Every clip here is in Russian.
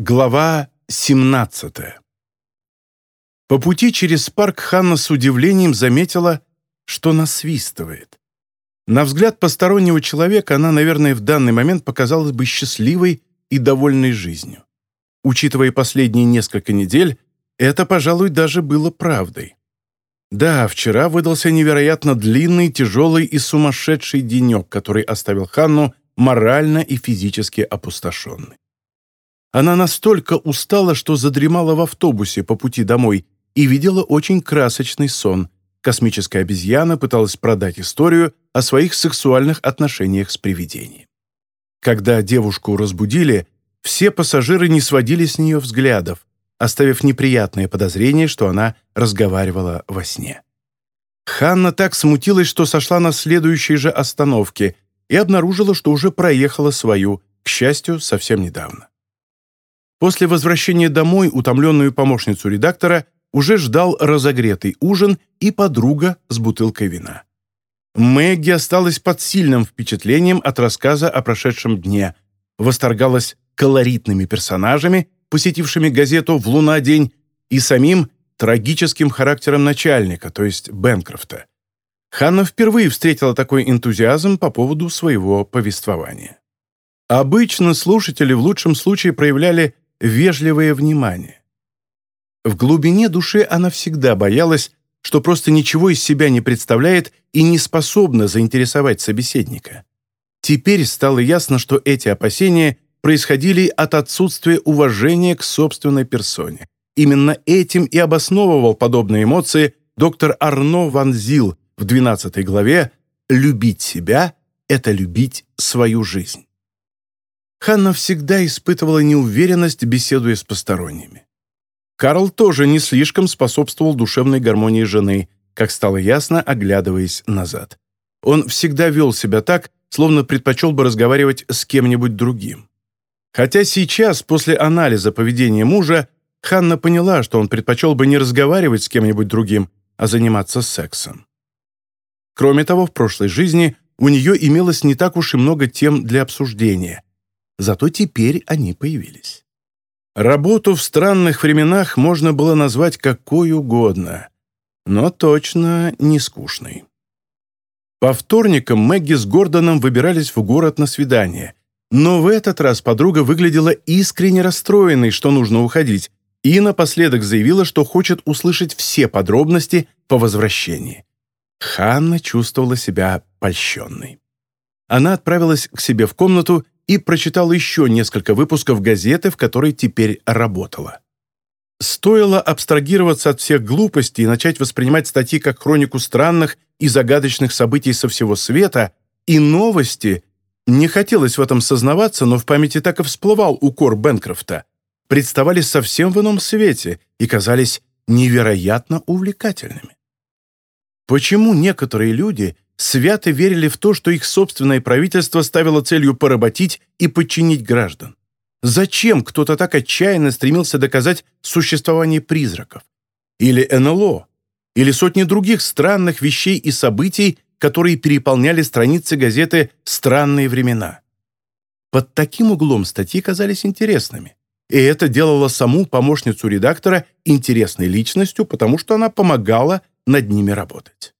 Глава 17 По пути через парк Ханна с удивлением заметила, что насвистывает. На взгляд постороннего человека она, наверное, в данный момент показалась бы счастливой и довольной жизнью. Учитывая последние несколько недель, это, пожалуй, даже было правдой. Да, вчера выдался невероятно длинный, тяжелый и сумасшедший денек, который оставил Ханну морально и физически опустошенной. Она настолько устала, что задремала в автобусе по пути домой и видела очень красочный сон. Космическая обезьяна пыталась продать историю о своих сексуальных отношениях с привидением. Когда девушку разбудили, все пассажиры не сводили с нее взглядов, оставив неприятное подозрение, что она разговаривала во сне. Ханна так смутилась, что сошла на следующей же остановке и обнаружила, что уже проехала свою, к счастью, совсем недавно. После возвращения домой утомленную помощницу редактора уже ждал разогретый ужин и подруга с бутылкой вина. Мэгги осталась под сильным впечатлением от рассказа о прошедшем дне, восторгалась колоритными персонажами, посетившими газету в луна-день, и самим трагическим характером начальника, то есть Бенкрофта. Ханна впервые встретила такой энтузиазм по поводу своего повествования. Обычно слушатели в лучшем случае проявляли вежливое внимание. В глубине души она всегда боялась, что просто ничего из себя не представляет и не способна заинтересовать собеседника. Теперь стало ясно, что эти опасения происходили от отсутствия уважения к собственной персоне. Именно этим и обосновывал подобные эмоции доктор Арно Ван Зил в 12 главе «Любить себя – это любить свою жизнь». Ханна всегда испытывала неуверенность, беседуя с посторонними. Карл тоже не слишком способствовал душевной гармонии жены, как стало ясно, оглядываясь назад. Он всегда вел себя так, словно предпочел бы разговаривать с кем-нибудь другим. Хотя сейчас, после анализа поведения мужа, Ханна поняла, что он предпочел бы не разговаривать с кем-нибудь другим, а заниматься сексом. Кроме того, в прошлой жизни у нее имелось не так уж и много тем для обсуждения, Зато теперь они появились. Работу в странных временах можно было назвать какой угодно, но точно не скучной. По вторникам Мэгги с Гордоном выбирались в город на свидание, но в этот раз подруга выглядела искренне расстроенной, что нужно уходить, и напоследок заявила, что хочет услышать все подробности по возвращении. Ханна чувствовала себя польщенной. Она отправилась к себе в комнату и прочитал еще несколько выпусков газеты, в которой теперь работала. Стоило абстрагироваться от всех глупостей и начать воспринимать статьи как хронику странных и загадочных событий со всего света, и новости, не хотелось в этом сознаваться, но в памяти так и всплывал укор Бенкрофта, представали совсем в ином свете и казались невероятно увлекательными. Почему некоторые люди свято верили в то, что их собственное правительство ставило целью поработить и подчинить граждан. Зачем кто-то так отчаянно стремился доказать существование призраков? Или НЛО? Или сотни других странных вещей и событий, которые переполняли страницы газеты «Странные времена». Под таким углом статьи казались интересными. И это делало саму помощницу редактора интересной личностью, потому что она помогала над ними работать.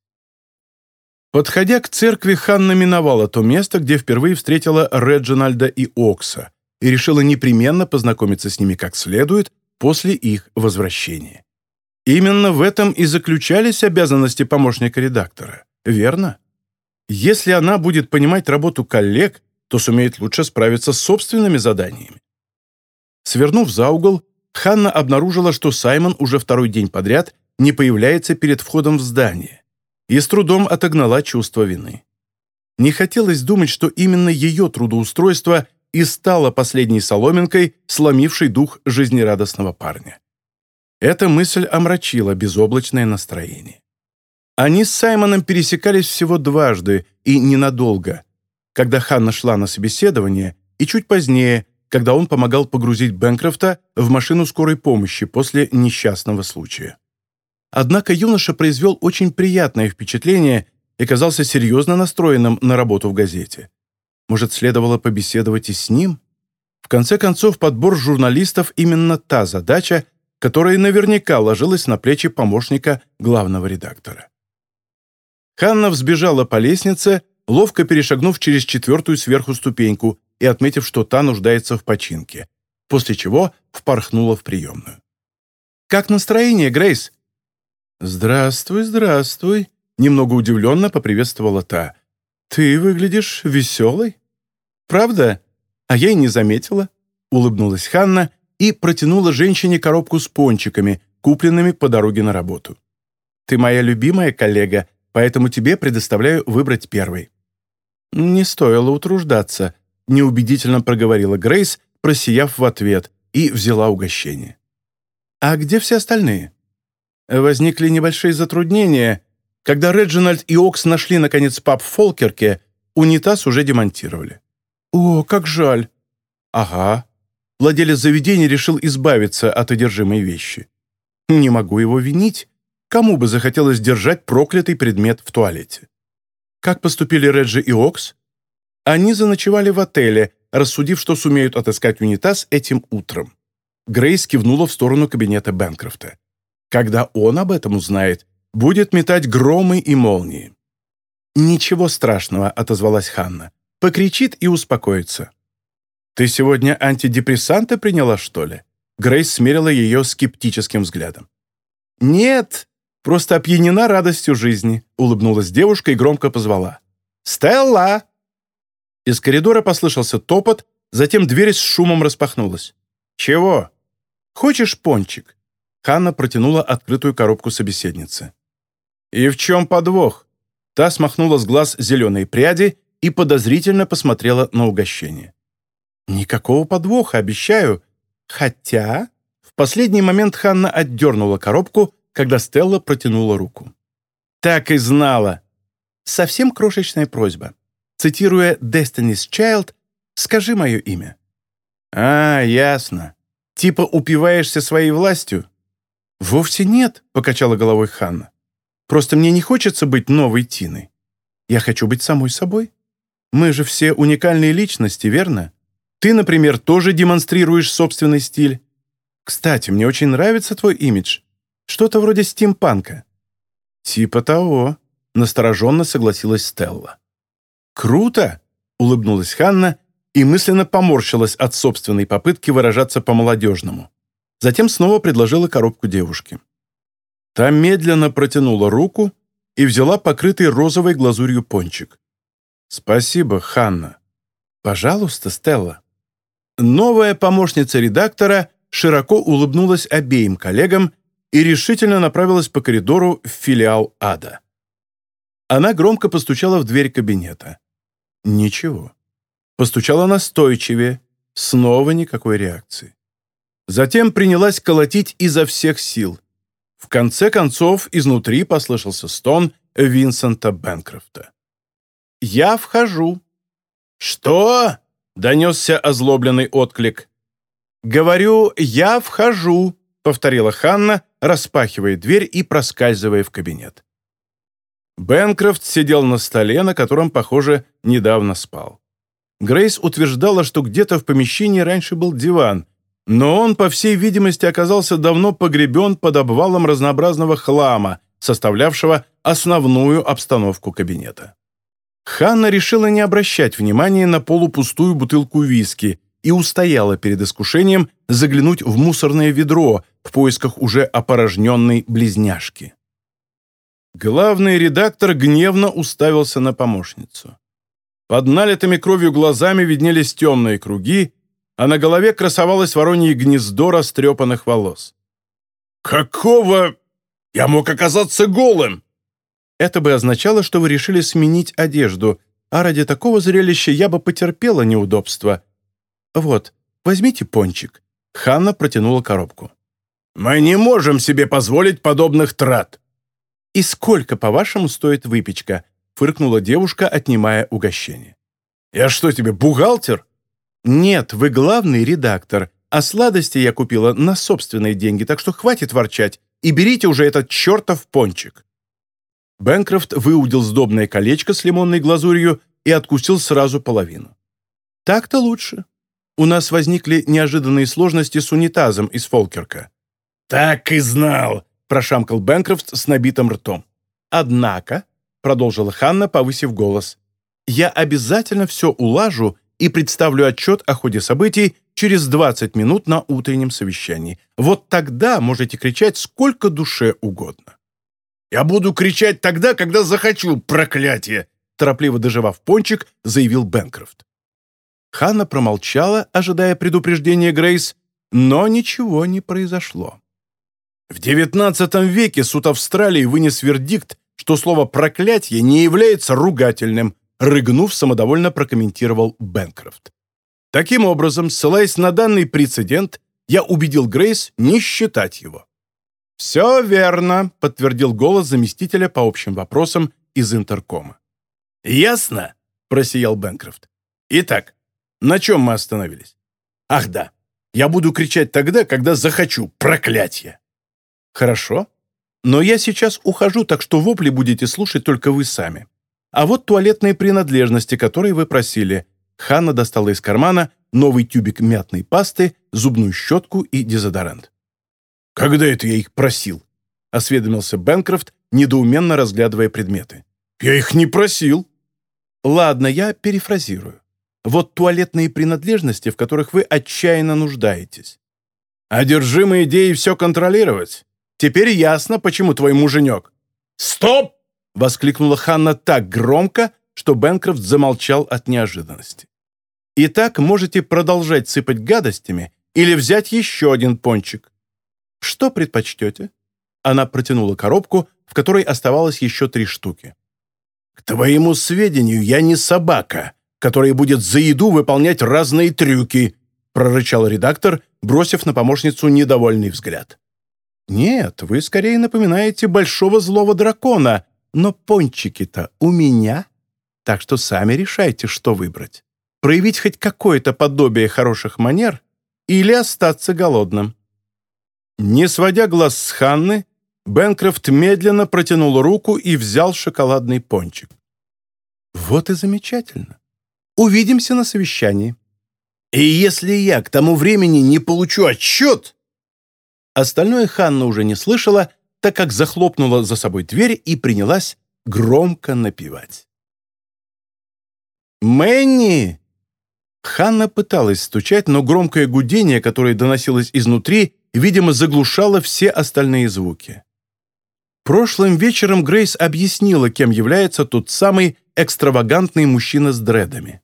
Подходя к церкви, Ханна миновала то место, где впервые встретила Реджинальда и Окса, и решила непременно познакомиться с ними как следует после их возвращения. Именно в этом и заключались обязанности помощника редактора, верно? Если она будет понимать работу коллег, то сумеет лучше справиться с собственными заданиями. Свернув за угол, Ханна обнаружила, что Саймон уже второй день подряд не появляется перед входом в здание и с трудом отогнала чувство вины. Не хотелось думать, что именно ее трудоустройство и стало последней соломинкой, сломившей дух жизнерадостного парня. Эта мысль омрачила безоблачное настроение. Они с Саймоном пересекались всего дважды и ненадолго, когда Ханна шла на собеседование, и чуть позднее, когда он помогал погрузить Бэнкрофта в машину скорой помощи после несчастного случая. Однако юноша произвел очень приятное впечатление и казался серьезно настроенным на работу в газете. Может, следовало побеседовать и с ним? В конце концов, подбор журналистов – именно та задача, которая наверняка ложилась на плечи помощника главного редактора. Ханна взбежала по лестнице, ловко перешагнув через четвертую сверху ступеньку и отметив, что та нуждается в починке, после чего впорхнула в приемную. «Как настроение, Грейс?» «Здравствуй, здравствуй», — немного удивленно поприветствовала та. «Ты выглядишь веселой?» «Правда? А я и не заметила», — улыбнулась Ханна и протянула женщине коробку с пончиками, купленными по дороге на работу. «Ты моя любимая коллега, поэтому тебе предоставляю выбрать первый». «Не стоило утруждаться», — неубедительно проговорила Грейс, просияв в ответ, и взяла угощение. «А где все остальные?» Возникли небольшие затруднения. Когда Реджинальд и Окс нашли, наконец, пап в Фолкерке, унитаз уже демонтировали. «О, как жаль!» «Ага». Владелец заведения решил избавиться от одержимой вещи. «Не могу его винить. Кому бы захотелось держать проклятый предмет в туалете?» Как поступили Реджи и Окс? Они заночевали в отеле, рассудив, что сумеют отыскать унитаз этим утром. Грейс кивнула в сторону кабинета Бэнкрофта. Когда он об этом узнает, будет метать громы и молнии. «Ничего страшного», — отозвалась Ханна. «Покричит и успокоится». «Ты сегодня антидепрессанты приняла, что ли?» Грейс смерила ее скептическим взглядом. «Нет, просто опьянена радостью жизни», — улыбнулась девушка и громко позвала. «Стелла!» Из коридора послышался топот, затем дверь с шумом распахнулась. «Чего?» «Хочешь пончик?» Ханна протянула открытую коробку собеседницы. «И в чем подвох?» Та смахнула с глаз зеленые пряди и подозрительно посмотрела на угощение. «Никакого подвоха, обещаю. Хотя...» В последний момент Ханна отдернула коробку, когда Стелла протянула руку. «Так и знала!» Совсем крошечная просьба. Цитируя Destiny's Child, «Скажи мое имя». «А, ясно. Типа упиваешься своей властью?» «Вовсе нет», — покачала головой Ханна. «Просто мне не хочется быть новой Тиной. Я хочу быть самой собой. Мы же все уникальные личности, верно? Ты, например, тоже демонстрируешь собственный стиль. Кстати, мне очень нравится твой имидж. Что-то вроде стимпанка». «Типа того», — настороженно согласилась Стелла. «Круто!» — улыбнулась Ханна и мысленно поморщилась от собственной попытки выражаться по-молодежному. Затем снова предложила коробку девушке. Та медленно протянула руку и взяла покрытый розовой глазурью пончик. «Спасибо, Ханна». «Пожалуйста, Стелла». Новая помощница редактора широко улыбнулась обеим коллегам и решительно направилась по коридору в филиал ада. Она громко постучала в дверь кабинета. Ничего. Постучала настойчивее. Снова никакой реакции. Затем принялась колотить изо всех сил. В конце концов, изнутри послышался стон Винсента Бэнкрофта. «Я вхожу». «Что?» — донесся озлобленный отклик. «Говорю, я вхожу», — повторила Ханна, распахивая дверь и проскальзывая в кабинет. Бэнкрофт сидел на столе, на котором, похоже, недавно спал. Грейс утверждала, что где-то в помещении раньше был диван, но он, по всей видимости, оказался давно погребен под обвалом разнообразного хлама, составлявшего основную обстановку кабинета. Ханна решила не обращать внимания на полупустую бутылку виски и устояла перед искушением заглянуть в мусорное ведро в поисках уже опорожненной близняшки. Главный редактор гневно уставился на помощницу. Под налитыми кровью глазами виднелись темные круги, а на голове красовалось воронье гнездо растрепанных волос. «Какого? Я мог оказаться голым!» Это бы означало, что вы решили сменить одежду, а ради такого зрелища я бы потерпела неудобства. Вот, возьмите пончик». Ханна протянула коробку. «Мы не можем себе позволить подобных трат». «И сколько, по-вашему, стоит выпечка?» фыркнула девушка, отнимая угощение. «Я что тебе, бухгалтер?» «Нет, вы главный редактор, а сладости я купила на собственные деньги, так что хватит ворчать и берите уже этот чертов пончик». Бэнкрофт выудил сдобное колечко с лимонной глазурью и откусил сразу половину. «Так-то лучше. У нас возникли неожиданные сложности с унитазом из Фолкерка». «Так и знал!» — прошамкал Бэнкрофт с набитым ртом. «Однако», — продолжила Ханна, повысив голос, «я обязательно все улажу и представлю отчет о ходе событий через 20 минут на утреннем совещании. Вот тогда можете кричать сколько душе угодно». «Я буду кричать тогда, когда захочу, проклятие!» торопливо доживав пончик, заявил Бэнкрофт. Ханна промолчала, ожидая предупреждения Грейс, но ничего не произошло. В XIX веке суд Австралии вынес вердикт, что слово «проклятие» не является ругательным, рыгнув, самодовольно прокомментировал Бэнкрофт. Таким образом, ссылаясь на данный прецедент, я убедил Грейс не считать его. «Все верно», — подтвердил голос заместителя по общим вопросам из интеркома. «Ясно?» — просиял Бэнкрофт. «Итак, на чем мы остановились? Ах да, я буду кричать тогда, когда захочу, проклятие!» «Хорошо, но я сейчас ухожу, так что вопли будете слушать только вы сами. А вот туалетные принадлежности, которые вы просили». Ханна достала из кармана новый тюбик мятной пасты, зубную щетку и дезодорант. «Когда это я их просил?» — осведомился Бэнкрофт, недоуменно разглядывая предметы. «Я их не просил». «Ладно, я перефразирую. Вот туалетные принадлежности, в которых вы отчаянно нуждаетесь. Одержимой идеей все контролировать. Теперь ясно, почему твой муженек». «Стоп!» — воскликнула Ханна так громко, что Бэнкрофт замолчал от неожиданности. «Итак, можете продолжать сыпать гадостями или взять еще один пончик. Что предпочтете?» Она протянула коробку, в которой оставалось еще три штуки. «К твоему сведению, я не собака, которая будет за еду выполнять разные трюки», прорычал редактор, бросив на помощницу недовольный взгляд. «Нет, вы скорее напоминаете большого злого дракона, но пончики-то у меня, так что сами решайте, что выбрать. Проявить хоть какое-то подобие хороших манер или остаться голодным». Не сводя глаз с Ханны, Бенкрофт медленно протянул руку и взял шоколадный пончик. «Вот и замечательно. Увидимся на совещании». «И если я к тому времени не получу отчет...» Остальное Ханна уже не слышала, так как захлопнула за собой дверь и принялась громко напевать. «Мэнни!» Ханна пыталась стучать, но громкое гудение, которое доносилось изнутри, видимо, заглушало все остальные звуки. Прошлым вечером Грейс объяснила, кем является тот самый экстравагантный мужчина с дредами.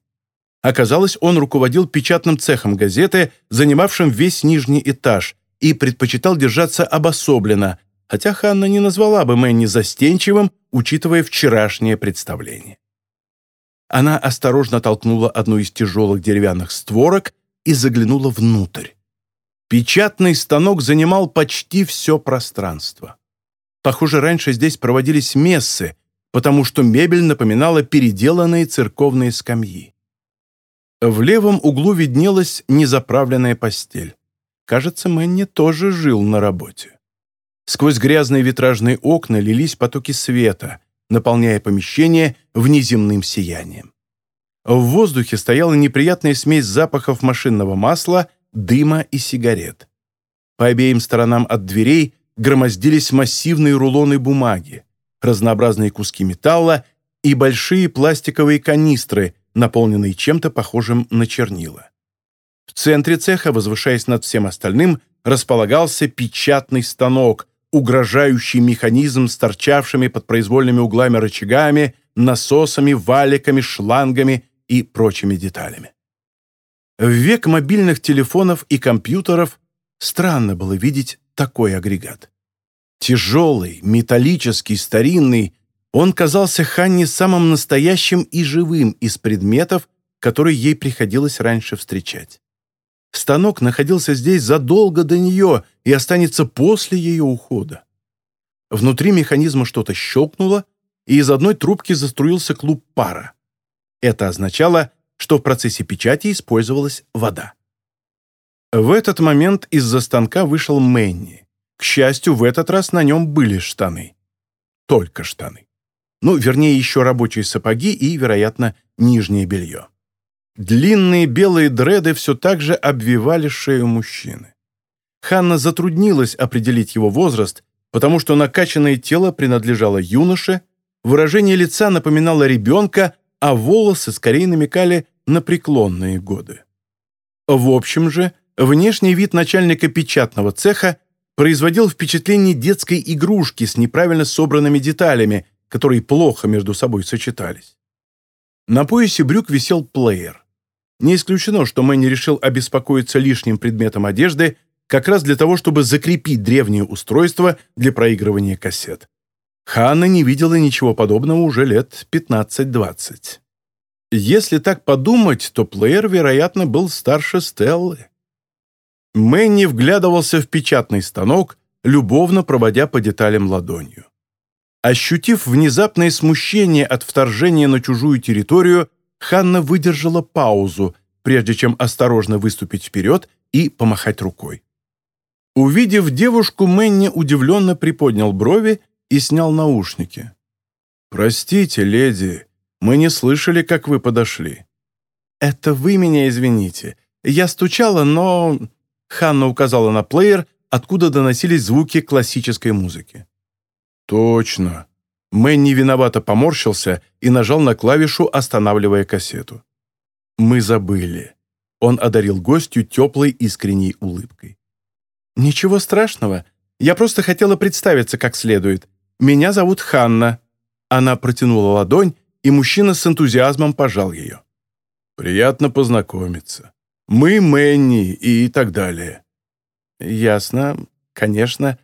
Оказалось, он руководил печатным цехом газеты, занимавшим весь нижний этаж, и предпочитал держаться обособленно, хотя Ханна не назвала бы Мэнни застенчивым, учитывая вчерашнее представление. Она осторожно толкнула одну из тяжелых деревянных створок и заглянула внутрь. Печатный станок занимал почти все пространство. Похоже, раньше здесь проводились мессы, потому что мебель напоминала переделанные церковные скамьи. В левом углу виднелась незаправленная постель. Кажется, Мэнни тоже жил на работе. Сквозь грязные витражные окна лились потоки света, наполняя помещение внеземным сиянием. В воздухе стояла неприятная смесь запахов машинного масла дыма и сигарет. По обеим сторонам от дверей громоздились массивные рулоны бумаги, разнообразные куски металла и большие пластиковые канистры, наполненные чем-то похожим на чернила. В центре цеха, возвышаясь над всем остальным, располагался печатный станок, угрожающий механизм с торчавшими под произвольными углами рычагами, насосами, валиками, шлангами и прочими деталями. В век мобильных телефонов и компьютеров странно было видеть такой агрегат. Тяжелый, металлический, старинный, он казался Ханне самым настоящим и живым из предметов, которые ей приходилось раньше встречать. Станок находился здесь задолго до нее и останется после ее ухода. Внутри механизма что-то щелкнуло, и из одной трубки заструился клуб пара. Это означало, что в процессе печати использовалась вода. В этот момент из-за станка вышел Мэнни. К счастью, в этот раз на нем были штаны. Только штаны. Ну, вернее, еще рабочие сапоги и, вероятно, нижнее белье. Длинные белые дреды все так же обвивали шею мужчины. Ханна затруднилась определить его возраст, потому что накачанное тело принадлежало юноше, выражение лица напоминало ребенка, а волосы скорее намекали на преклонные годы. В общем же, внешний вид начальника печатного цеха производил впечатление детской игрушки с неправильно собранными деталями, которые плохо между собой сочетались. На поясе брюк висел плеер. Не исключено, что Мэнни решил обеспокоиться лишним предметом одежды как раз для того, чтобы закрепить древнее устройство для проигрывания кассет. Ханна не видела ничего подобного уже лет 15-20. Если так подумать, то плеер, вероятно, был старше Стеллы. Мэнни вглядывался в печатный станок, любовно проводя по деталям ладонью. Ощутив внезапное смущение от вторжения на чужую территорию, Ханна выдержала паузу, прежде чем осторожно выступить вперед и помахать рукой. Увидев девушку, Мэнни удивленно приподнял брови и снял наушники. «Простите, леди, мы не слышали, как вы подошли». «Это вы меня извините. Я стучала, но...» Ханна указала на плеер, откуда доносились звуки классической музыки. «Точно. Мэнни виновато поморщился и нажал на клавишу, останавливая кассету. «Мы забыли». Он одарил гостью теплой искренней улыбкой. «Ничего страшного. Я просто хотела представиться как следует. Меня зовут Ханна». Она протянула ладонь, и мужчина с энтузиазмом пожал ее. «Приятно познакомиться. Мы Мэнни и так далее». «Ясно. Конечно.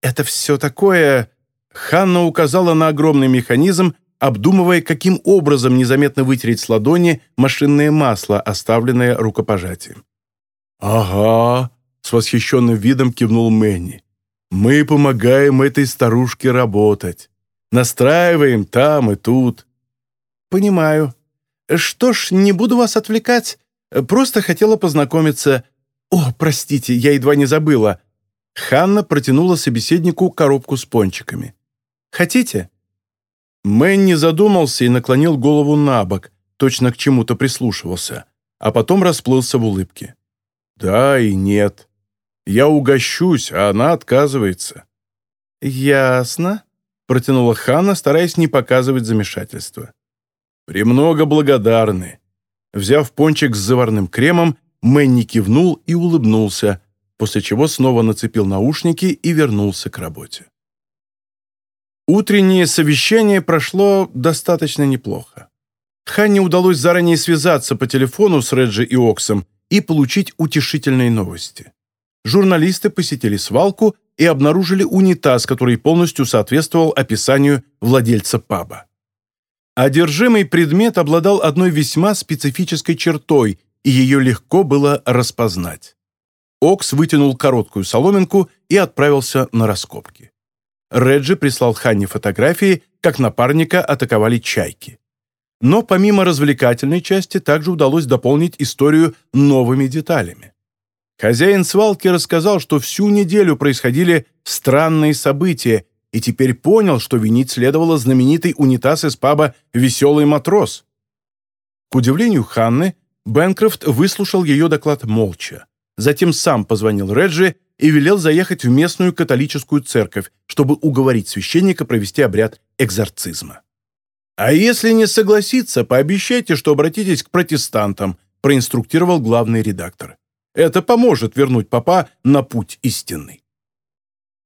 Это все такое...» Ханна указала на огромный механизм, обдумывая, каким образом незаметно вытереть с ладони машинное масло, оставленное рукопожатием. «Ага», — с восхищенным видом кивнул Мэнни. «Мы помогаем этой старушке работать. Настраиваем там и тут». «Понимаю. Что ж, не буду вас отвлекать. Просто хотела познакомиться. О, простите, я едва не забыла». Ханна протянула собеседнику коробку с пончиками. Хотите?» Мэнни задумался и наклонил голову на бок, точно к чему-то прислушивался, а потом расплылся в улыбке. «Да и нет. Я угощусь, а она отказывается». «Ясно», — протянула Ханна, стараясь не показывать замешательства. «Премного благодарны». Взяв пончик с заварным кремом, Мэнни кивнул и улыбнулся, после чего снова нацепил наушники и вернулся к работе. Утреннее совещание прошло достаточно неплохо. Ханне удалось заранее связаться по телефону с Реджи и Оксом и получить утешительные новости. Журналисты посетили свалку и обнаружили унитаз, который полностью соответствовал описанию владельца паба. Одержимый предмет обладал одной весьма специфической чертой, и ее легко было распознать. Окс вытянул короткую соломинку и отправился на раскопки. Реджи прислал Ханне фотографии, как напарника атаковали чайки. Но помимо развлекательной части также удалось дополнить историю новыми деталями. Хозяин свалки рассказал, что всю неделю происходили странные события, и теперь понял, что винить следовало знаменитый унитаз из паба «Веселый матрос». К удивлению Ханны, Бэнкрофт выслушал ее доклад молча. Затем сам позвонил Реджи и велел заехать в местную католическую церковь, чтобы уговорить священника провести обряд экзорцизма. «А если не согласится, пообещайте, что обратитесь к протестантам», проинструктировал главный редактор. «Это поможет вернуть папа на путь истинный».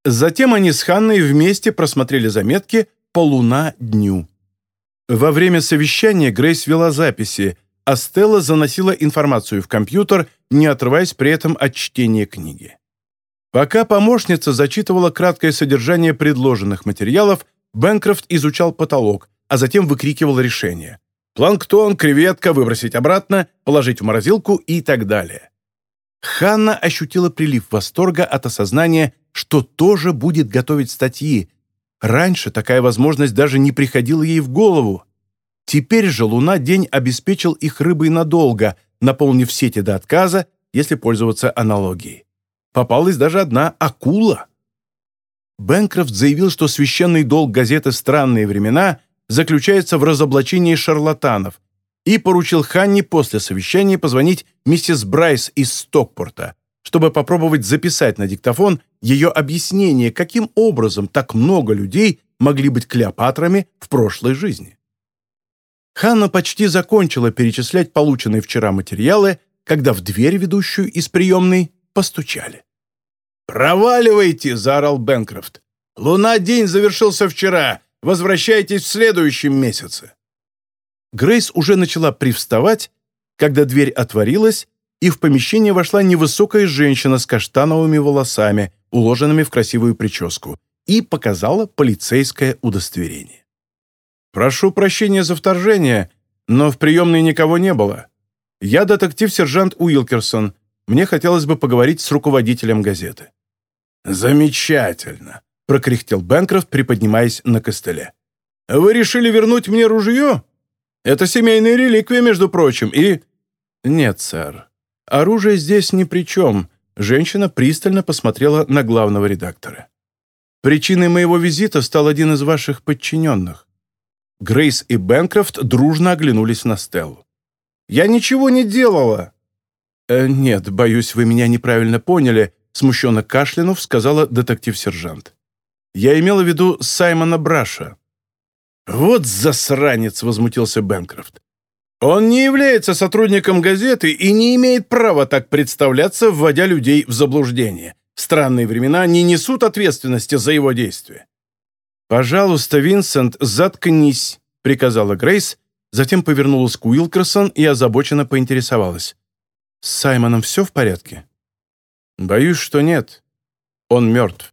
Затем они с Ханной вместе просмотрели заметки по луна дню. Во время совещания Грейс вела записи, а Стелла заносила информацию в компьютер, не отрываясь при этом от чтения книги. Пока помощница зачитывала краткое содержание предложенных материалов, Бэнкрофт изучал потолок, а затем выкрикивал решение. Планктон, креветка, выбросить обратно, положить в морозилку и так далее. Ханна ощутила прилив восторга от осознания, что тоже будет готовить статьи. Раньше такая возможность даже не приходила ей в голову. Теперь же Луна день обеспечил их рыбой надолго, наполнив сети до отказа, если пользоваться аналогией попалась даже одна акула. Бэнкрофт заявил, что священный долг газеты «Странные времена» заключается в разоблачении шарлатанов, и поручил Ханни после совещания позвонить миссис Брайс из Стокпорта, чтобы попробовать записать на диктофон ее объяснение, каким образом так много людей могли быть Клеопатрами в прошлой жизни. Ханна почти закончила перечислять полученные вчера материалы, когда в дверь, ведущую из приемной, постучали. «Проваливайте!» — заорал Бенкрофт. «Луна-день завершился вчера. Возвращайтесь в следующем месяце». Грейс уже начала привставать, когда дверь отворилась, и в помещение вошла невысокая женщина с каштановыми волосами, уложенными в красивую прическу, и показала полицейское удостоверение. «Прошу прощения за вторжение, но в приемной никого не было. Я детектив-сержант Уилкерсон. Мне хотелось бы поговорить с руководителем газеты». «Замечательно», — прокряхтел Бэнкрофт, приподнимаясь на костыле. «Вы решили вернуть мне ружье? Это семейная реликвия, между прочим, и...» «Нет, сэр. Оружие здесь ни при чем», — женщина пристально посмотрела на главного редактора. «Причиной моего визита стал один из ваших подчиненных». Грейс и Бэнкрофт дружно оглянулись на Стеллу. «Я ничего не делала!» «Э, «Нет, боюсь, вы меня неправильно поняли», смущенно кашлянув, сказала детектив-сержант. «Я имела в виду Саймона Браша». «Вот засранец!» — возмутился Бэнкрофт. «Он не является сотрудником газеты и не имеет права так представляться, вводя людей в заблуждение. Странные времена не несут ответственности за его действия». «Пожалуйста, Винсент, заткнись», — приказала Грейс, затем повернулась к Уилкерсон и озабоченно поинтересовалась. «С Саймоном все в порядке?» «Боюсь, что нет. Он мертв».